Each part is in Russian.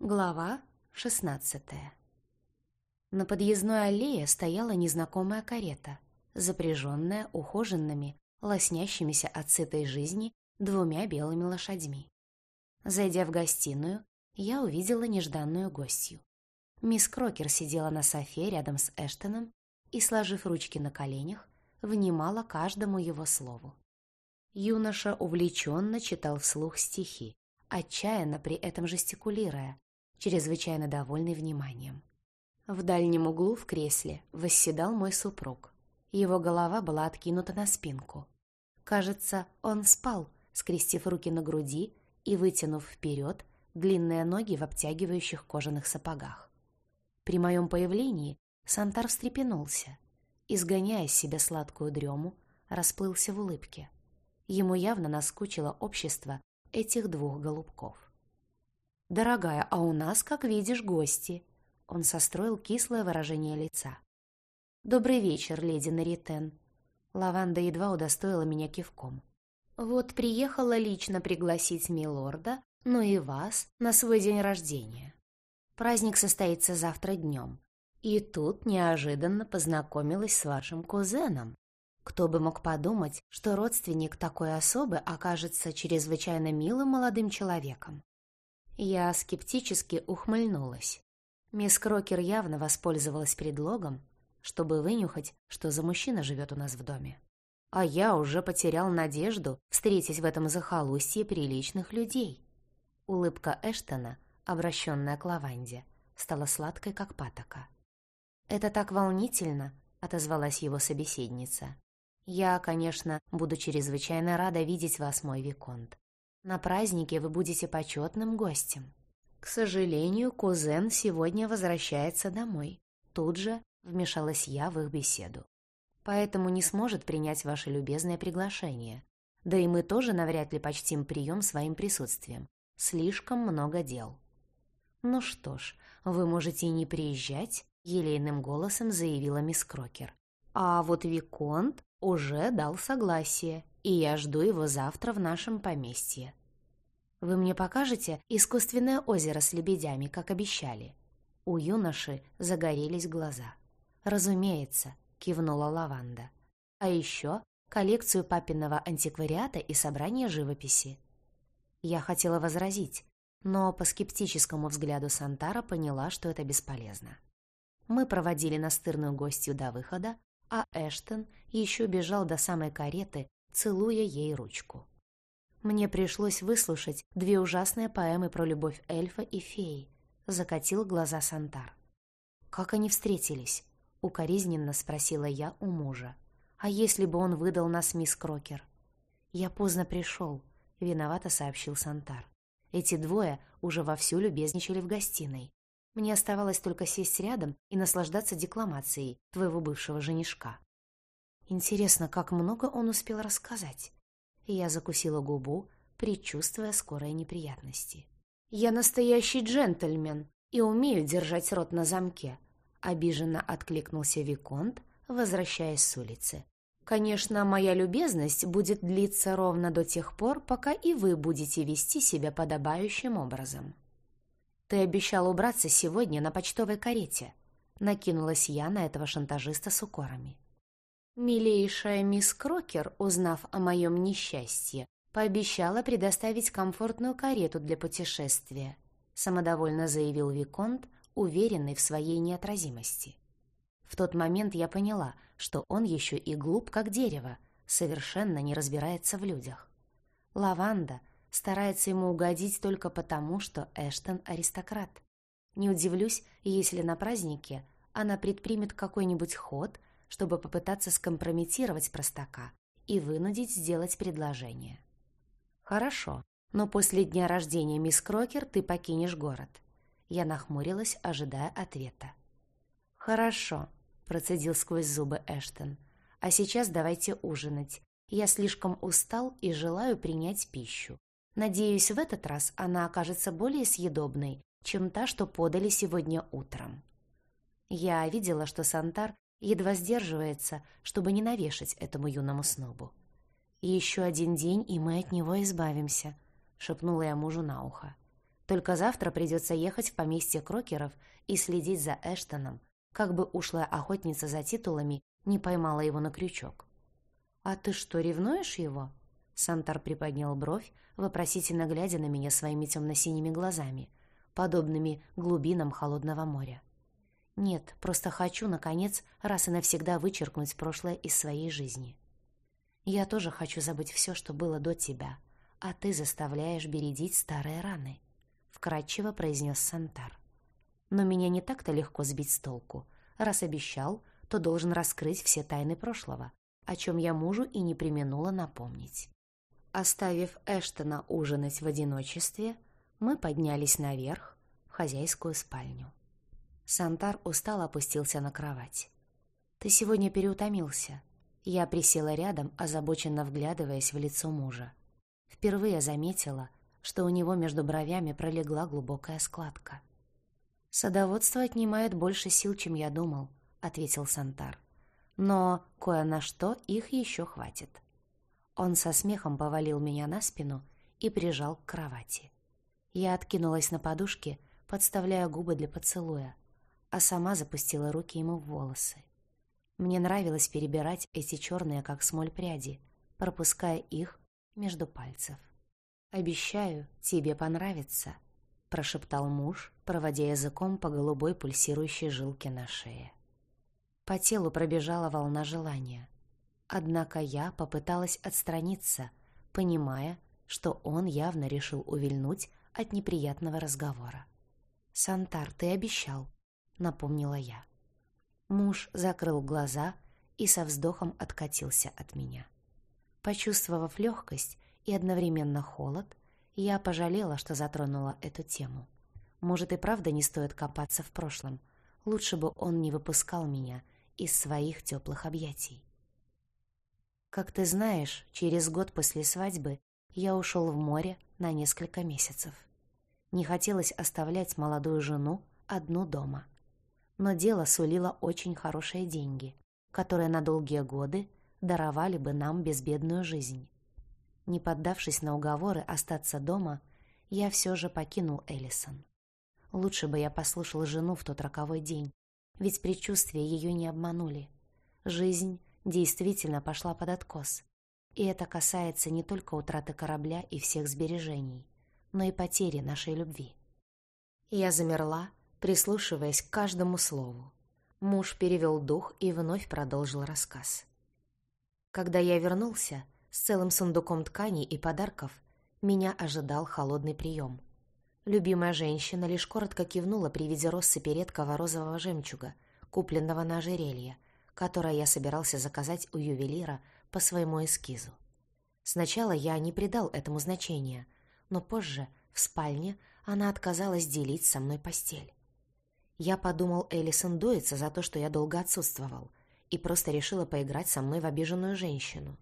Глава шестнадцатая На подъездной аллее стояла незнакомая карета, запряженная ухоженными, лоснящимися от сытой жизни двумя белыми лошадьми. Зайдя в гостиную, я увидела нежданную гостью. Мисс Крокер сидела на софе рядом с Эштоном и, сложив ручки на коленях, внимала каждому его слову. Юноша увлеченно читал вслух стихи, отчаянно при этом жестикулируя, чрезвычайно довольный вниманием. В дальнем углу в кресле восседал мой супруг. Его голова была откинута на спинку. Кажется, он спал, скрестив руки на груди и вытянув вперед длинные ноги в обтягивающих кожаных сапогах. При моем появлении Сантар встрепенулся, изгоняя из себя сладкую дрему, расплылся в улыбке. Ему явно наскучило общество этих двух голубков. «Дорогая, а у нас, как видишь, гости». Он состроил кислое выражение лица. «Добрый вечер, леди Наритен». Лаванда едва удостоила меня кивком. «Вот приехала лично пригласить милорда, ну и вас, на свой день рождения. Праздник состоится завтра днем. И тут неожиданно познакомилась с вашим кузеном. Кто бы мог подумать, что родственник такой особы окажется чрезвычайно милым молодым человеком. Я скептически ухмыльнулась. Мисс Крокер явно воспользовалась предлогом, чтобы вынюхать, что за мужчина живет у нас в доме. А я уже потерял надежду встретить в этом захолустье приличных людей. Улыбка Эштона, обращенная к лаванде, стала сладкой, как патока. «Это так волнительно», — отозвалась его собеседница. «Я, конечно, буду чрезвычайно рада видеть вас, мой Виконт. На празднике вы будете почетным гостем. К сожалению, кузен сегодня возвращается домой. Тут же вмешалась я в их беседу. Поэтому не сможет принять ваше любезное приглашение. Да и мы тоже навряд ли почтим прием своим присутствием. Слишком много дел. Ну что ж, вы можете и не приезжать, елейным голосом заявила мисс Крокер. А вот Виконт уже дал согласие, и я жду его завтра в нашем поместье. Вы мне покажете искусственное озеро с лебедями, как обещали?» У юноши загорелись глаза. «Разумеется», — кивнула Лаванда. «А еще коллекцию папиного антиквариата и собрание живописи». Я хотела возразить, но по скептическому взгляду Сантара поняла, что это бесполезно. Мы проводили настырную гостью до выхода, а Эштон еще бежал до самой кареты, целуя ей ручку. Мне пришлось выслушать две ужасные поэмы про любовь эльфа и феи. Закатил глаза Сантар. «Как они встретились?» — укоризненно спросила я у мужа. «А если бы он выдал нас мисс Крокер?» «Я поздно пришел», — виновато сообщил Сантар. Эти двое уже вовсю любезничали в гостиной. Мне оставалось только сесть рядом и наслаждаться декламацией твоего бывшего женишка. Интересно, как много он успел рассказать? Я закусила губу, предчувствуя скорые неприятности. «Я настоящий джентльмен и умею держать рот на замке», обиженно откликнулся Виконт, возвращаясь с улицы. «Конечно, моя любезность будет длиться ровно до тех пор, пока и вы будете вести себя подобающим образом». «Ты обещал убраться сегодня на почтовой карете», накинулась я на этого шантажиста с укорами. Милейшая мисс Крокер, узнав о моем несчастье, пообещала предоставить комфортную карету для путешествия, самодовольно заявил Виконт, уверенный в своей неотразимости. В тот момент я поняла, что он еще и глуп, как дерево, совершенно не разбирается в людях. Лаванда старается ему угодить только потому, что Эштон аристократ. Не удивлюсь, если на празднике она предпримет какой-нибудь ход – чтобы попытаться скомпрометировать простака и вынудить сделать предложение. «Хорошо, но после дня рождения мисс Крокер ты покинешь город». Я нахмурилась, ожидая ответа. «Хорошо», — процедил сквозь зубы Эштон. «А сейчас давайте ужинать. Я слишком устал и желаю принять пищу. Надеюсь, в этот раз она окажется более съедобной, чем та, что подали сегодня утром». Я видела, что Сантар едва сдерживается, чтобы не навешать этому юному снобу. «И еще один день, и мы от него избавимся», — шепнула я мужу на ухо. Только завтра придется ехать в поместье Крокеров и следить за Эштоном, как бы ушлая охотница за титулами не поймала его на крючок. «А ты что, ревнуешь его?» Сантар приподнял бровь, вопросительно глядя на меня своими темно-синими глазами, подобными глубинам холодного моря. «Нет, просто хочу, наконец, раз и навсегда вычеркнуть прошлое из своей жизни. Я тоже хочу забыть все, что было до тебя, а ты заставляешь бередить старые раны», — вкратчиво произнес Сантар. «Но меня не так-то легко сбить с толку. Раз обещал, то должен раскрыть все тайны прошлого, о чем я мужу и не применула напомнить». Оставив Эштона ужинать в одиночестве, мы поднялись наверх, в хозяйскую спальню. Сантар устало опустился на кровать. «Ты сегодня переутомился». Я присела рядом, озабоченно вглядываясь в лицо мужа. Впервые заметила, что у него между бровями пролегла глубокая складка. «Садоводство отнимает больше сил, чем я думал», — ответил Сантар. «Но кое на что их еще хватит». Он со смехом повалил меня на спину и прижал к кровати. Я откинулась на подушке, подставляя губы для поцелуя, а сама запустила руки ему в волосы. Мне нравилось перебирать эти черные, как смоль, пряди, пропуская их между пальцев. «Обещаю, тебе понравится», — прошептал муж, проводя языком по голубой пульсирующей жилке на шее. По телу пробежала волна желания. Однако я попыталась отстраниться, понимая, что он явно решил увильнуть от неприятного разговора. «Сантар, ты обещал», — напомнила я. Муж закрыл глаза и со вздохом откатился от меня. Почувствовав легкость и одновременно холод, я пожалела, что затронула эту тему. Может, и правда не стоит копаться в прошлом. Лучше бы он не выпускал меня из своих теплых объятий. Как ты знаешь, через год после свадьбы я ушел в море на несколько месяцев. Не хотелось оставлять молодую жену одну дома. Но дело сулило очень хорошие деньги, которые на долгие годы даровали бы нам безбедную жизнь. Не поддавшись на уговоры остаться дома, я все же покинул Эллисон. Лучше бы я послушал жену в тот роковой день, ведь предчувствия ее не обманули. Жизнь действительно пошла под откос, и это касается не только утраты корабля и всех сбережений, но и потери нашей любви. Я замерла, прислушиваясь к каждому слову. Муж перевел дух и вновь продолжил рассказ. Когда я вернулся с целым сундуком тканей и подарков, меня ожидал холодный прием. Любимая женщина лишь коротко кивнула при виде россыпи редкого розового жемчуга, купленного на ожерелье, которое я собирался заказать у ювелира по своему эскизу. Сначала я не придал этому значения, но позже, в спальне, она отказалась делить со мной постель. Я подумал, Элисон дуется за то, что я долго отсутствовал, и просто решила поиграть со мной в обиженную женщину.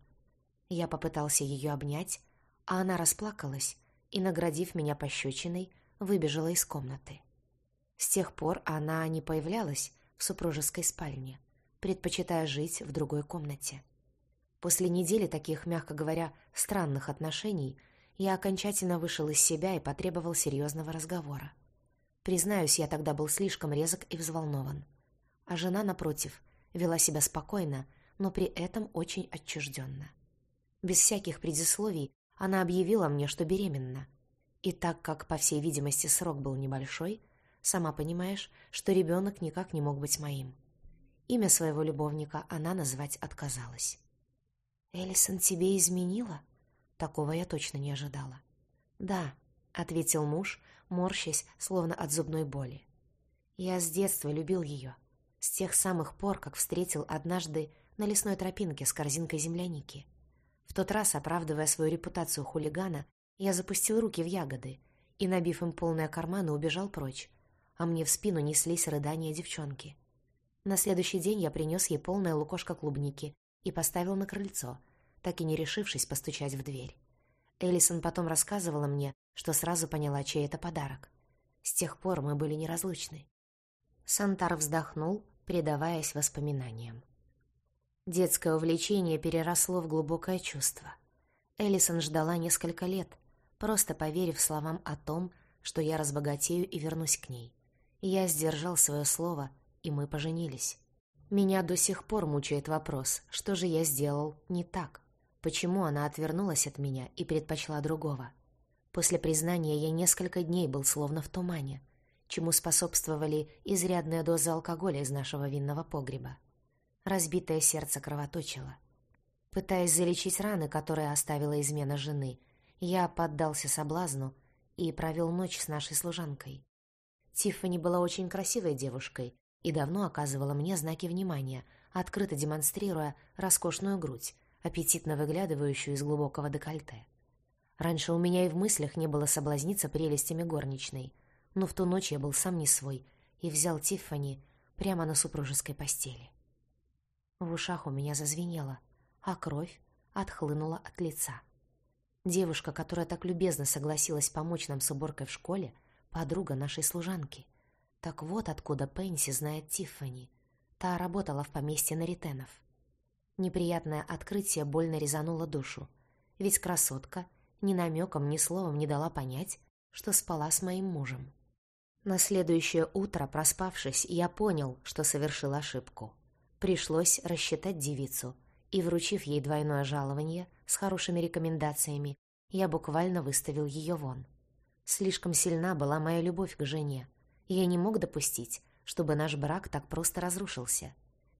Я попытался ее обнять, а она расплакалась и, наградив меня пощечиной, выбежала из комнаты. С тех пор она не появлялась в супружеской спальне, предпочитая жить в другой комнате. После недели таких, мягко говоря, странных отношений я окончательно вышел из себя и потребовал серьезного разговора. Признаюсь, я тогда был слишком резок и взволнован. А жена, напротив, вела себя спокойно, но при этом очень отчужденно. Без всяких предисловий она объявила мне, что беременна. И так как, по всей видимости, срок был небольшой, сама понимаешь, что ребенок никак не мог быть моим. Имя своего любовника она назвать отказалась. «Элисон тебе изменила?» Такого я точно не ожидала. «Да», — ответил муж, морщась, словно от зубной боли. Я с детства любил ее. С тех самых пор, как встретил однажды на лесной тропинке с корзинкой земляники. В тот раз, оправдывая свою репутацию хулигана, я запустил руки в ягоды и, набив им полные карманы, убежал прочь, а мне в спину неслись рыдания девчонки. На следующий день я принес ей полное лукошко клубники и поставил на крыльцо, так и не решившись постучать в дверь. Элисон потом рассказывала мне, что сразу поняла, чей это подарок. С тех пор мы были неразлучны. Сантар вздохнул, предаваясь воспоминаниям. Детское увлечение переросло в глубокое чувство. Элисон ждала несколько лет, просто поверив словам о том, что я разбогатею и вернусь к ней. Я сдержал свое слово, и мы поженились. Меня до сих пор мучает вопрос, что же я сделал не так? Почему она отвернулась от меня и предпочла другого? После признания я несколько дней был словно в тумане, чему способствовали изрядная доза алкоголя из нашего винного погреба. Разбитое сердце кровоточило. Пытаясь залечить раны, которые оставила измена жены, я поддался соблазну и провел ночь с нашей служанкой. Тиффани была очень красивой девушкой и давно оказывала мне знаки внимания, открыто демонстрируя роскошную грудь, аппетитно выглядывающую из глубокого декольте. Раньше у меня и в мыслях не было соблазниться прелестями горничной, но в ту ночь я был сам не свой и взял Тиффани прямо на супружеской постели. В ушах у меня зазвенело, а кровь отхлынула от лица. Девушка, которая так любезно согласилась помочь нам с уборкой в школе, подруга нашей служанки. Так вот откуда Пенси знает Тиффани. Та работала в поместье Наритенов. Неприятное открытие больно резануло душу. Ведь красотка ни намеком, ни словом не дала понять, что спала с моим мужем. На следующее утро, проспавшись, я понял, что совершил ошибку. Пришлось рассчитать девицу — и, вручив ей двойное жалование с хорошими рекомендациями, я буквально выставил ее вон. Слишком сильна была моя любовь к жене. Я не мог допустить, чтобы наш брак так просто разрушился.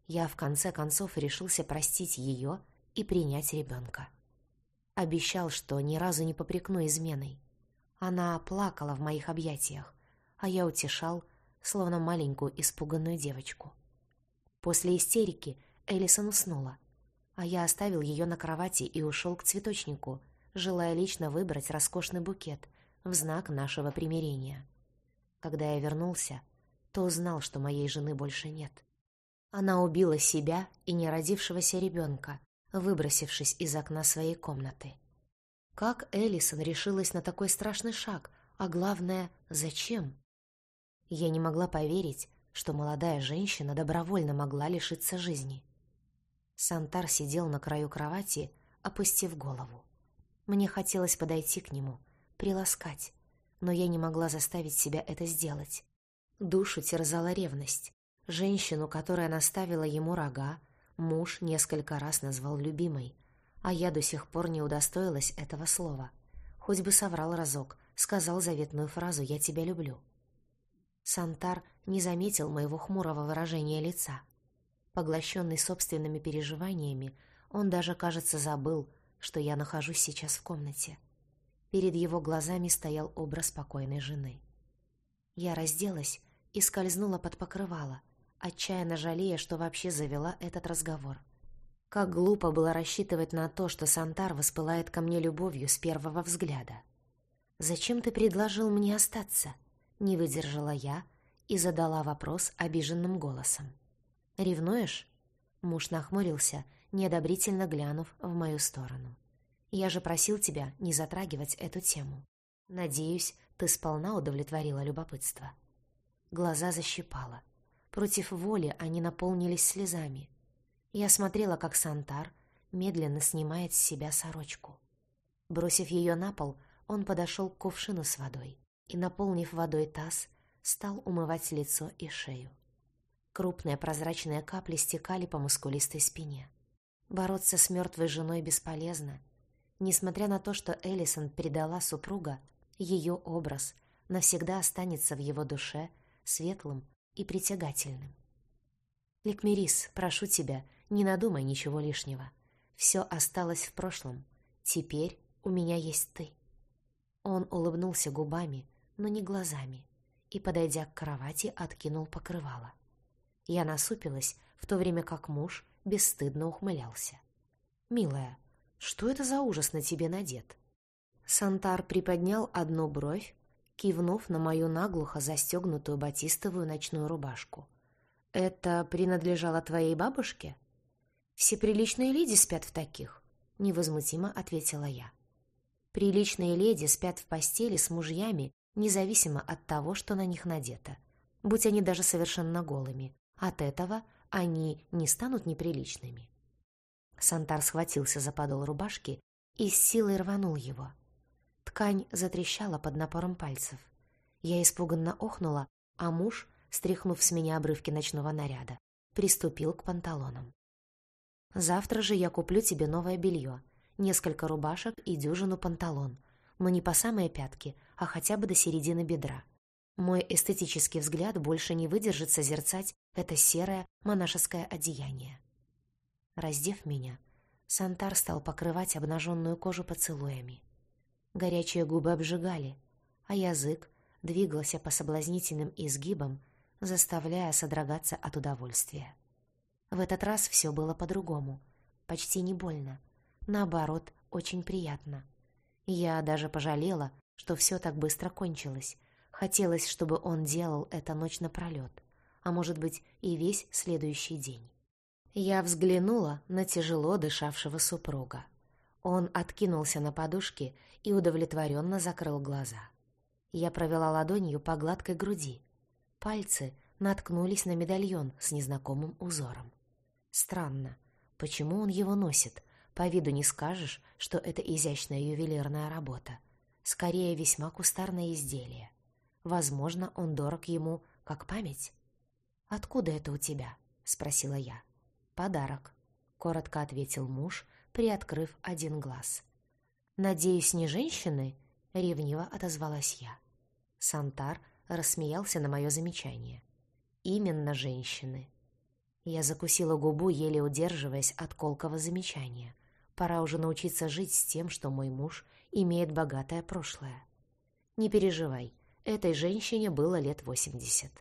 Я, в конце концов, решился простить ее и принять ребенка. Обещал, что ни разу не попрекну изменой. Она плакала в моих объятиях, а я утешал, словно маленькую испуганную девочку. После истерики Элисон уснула, а я оставил ее на кровати и ушел к цветочнику, желая лично выбрать роскошный букет в знак нашего примирения. Когда я вернулся, то узнал, что моей жены больше нет. Она убила себя и неродившегося ребенка, выбросившись из окна своей комнаты. Как Элисон решилась на такой страшный шаг, а главное, зачем? Я не могла поверить, что молодая женщина добровольно могла лишиться жизни. Сантар сидел на краю кровати, опустив голову. Мне хотелось подойти к нему, приласкать, но я не могла заставить себя это сделать. Душу терзала ревность. Женщину, которая наставила ему рога, муж несколько раз назвал любимой, а я до сих пор не удостоилась этого слова. Хоть бы соврал разок, сказал заветную фразу «я тебя люблю». Сантар не заметил моего хмурого выражения лица — Поглощенный собственными переживаниями, он даже, кажется, забыл, что я нахожусь сейчас в комнате. Перед его глазами стоял образ спокойной жены. Я разделась и скользнула под покрывало, отчаянно жалея, что вообще завела этот разговор. Как глупо было рассчитывать на то, что Сантар воспылает ко мне любовью с первого взгляда. «Зачем ты предложил мне остаться?» — не выдержала я и задала вопрос обиженным голосом. «Ревнуешь?» Муж нахмурился, неодобрительно глянув в мою сторону. «Я же просил тебя не затрагивать эту тему. Надеюсь, ты сполна удовлетворила любопытство». Глаза защипало. Против воли они наполнились слезами. Я смотрела, как Сантар медленно снимает с себя сорочку. Бросив ее на пол, он подошел к кувшину с водой и, наполнив водой таз, стал умывать лицо и шею. Крупные прозрачные капли стекали по мускулистой спине. Бороться с мертвой женой бесполезно. Несмотря на то, что Элисон предала супруга, ее образ навсегда останется в его душе светлым и притягательным. Ликмерис, прошу тебя, не надумай ничего лишнего. Все осталось в прошлом. Теперь у меня есть ты. Он улыбнулся губами, но не глазами, и, подойдя к кровати, откинул покрывало. Я насупилась, в то время как муж бесстыдно ухмылялся. «Милая, что это за ужас на тебе надет?» Сантар приподнял одну бровь, кивнув на мою наглухо застегнутую батистовую ночную рубашку. «Это принадлежало твоей бабушке?» «Все приличные леди спят в таких», — невозмутимо ответила я. «Приличные леди спят в постели с мужьями, независимо от того, что на них надето, будь они даже совершенно голыми, от этого они не станут неприличными. Сантар схватился за подол рубашки и с силой рванул его. Ткань затрещала под напором пальцев. Я испуганно охнула, а муж, стряхнув с меня обрывки ночного наряда, приступил к панталонам. «Завтра же я куплю тебе новое белье, несколько рубашек и дюжину панталон, но не по самые пятки, а хотя бы до середины бедра. Мой эстетический взгляд больше не выдержит созерцать это серое монашеское одеяние. Раздев меня, Сантар стал покрывать обнаженную кожу поцелуями. Горячие губы обжигали, а язык двигался по соблазнительным изгибам, заставляя содрогаться от удовольствия. В этот раз все было по-другому, почти не больно, наоборот, очень приятно. Я даже пожалела, что все так быстро кончилось, Хотелось, чтобы он делал это ночь напролет, а может быть и весь следующий день. Я взглянула на тяжело дышавшего супруга. Он откинулся на подушке и удовлетворенно закрыл глаза. Я провела ладонью по гладкой груди. Пальцы наткнулись на медальон с незнакомым узором. Странно, почему он его носит? По виду не скажешь, что это изящная ювелирная работа. Скорее, весьма кустарное изделие. Возможно, он дорог ему, как память. «Откуда это у тебя?» — спросила я. «Подарок», — коротко ответил муж, приоткрыв один глаз. «Надеюсь, не женщины?» — ревниво отозвалась я. Сантар рассмеялся на мое замечание. «Именно женщины». Я закусила губу, еле удерживаясь от колкого замечания. Пора уже научиться жить с тем, что мой муж имеет богатое прошлое. «Не переживай, Этой женщине было лет восемьдесят.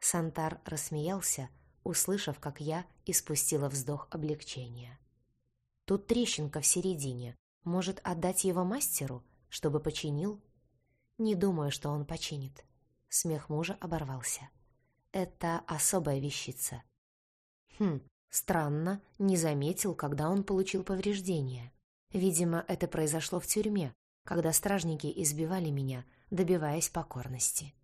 Сантар рассмеялся, услышав, как я испустила вздох облегчения. Тут трещинка в середине. Может, отдать его мастеру, чтобы починил? Не думаю, что он починит. Смех мужа оборвался. Это особая вещица. Хм, странно, не заметил, когда он получил повреждения. Видимо, это произошло в тюрьме, когда стражники избивали меня, добиваясь покорности.